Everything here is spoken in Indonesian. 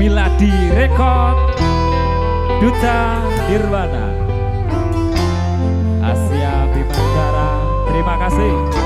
Miladi Rekod Duta Nirwana. Asia Bimantara terima kasih.